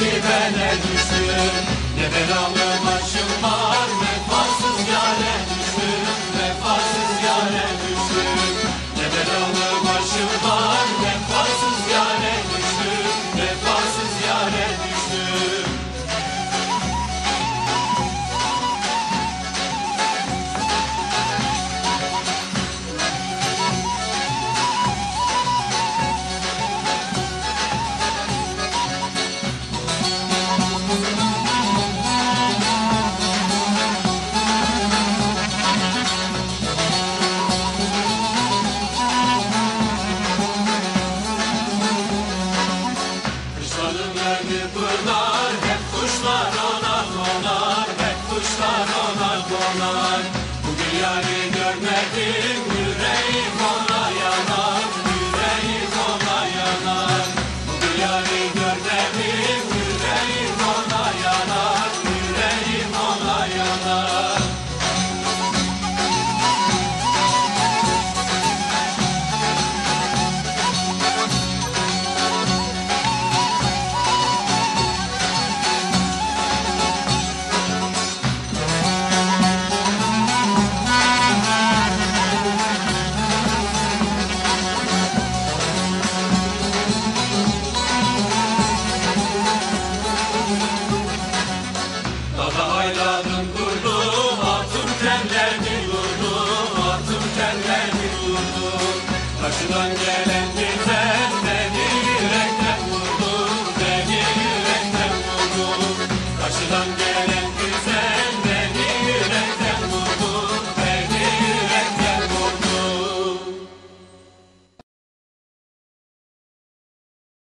çivene düştüm Ne belalı başım var é digno. Karşıdan gelen güzel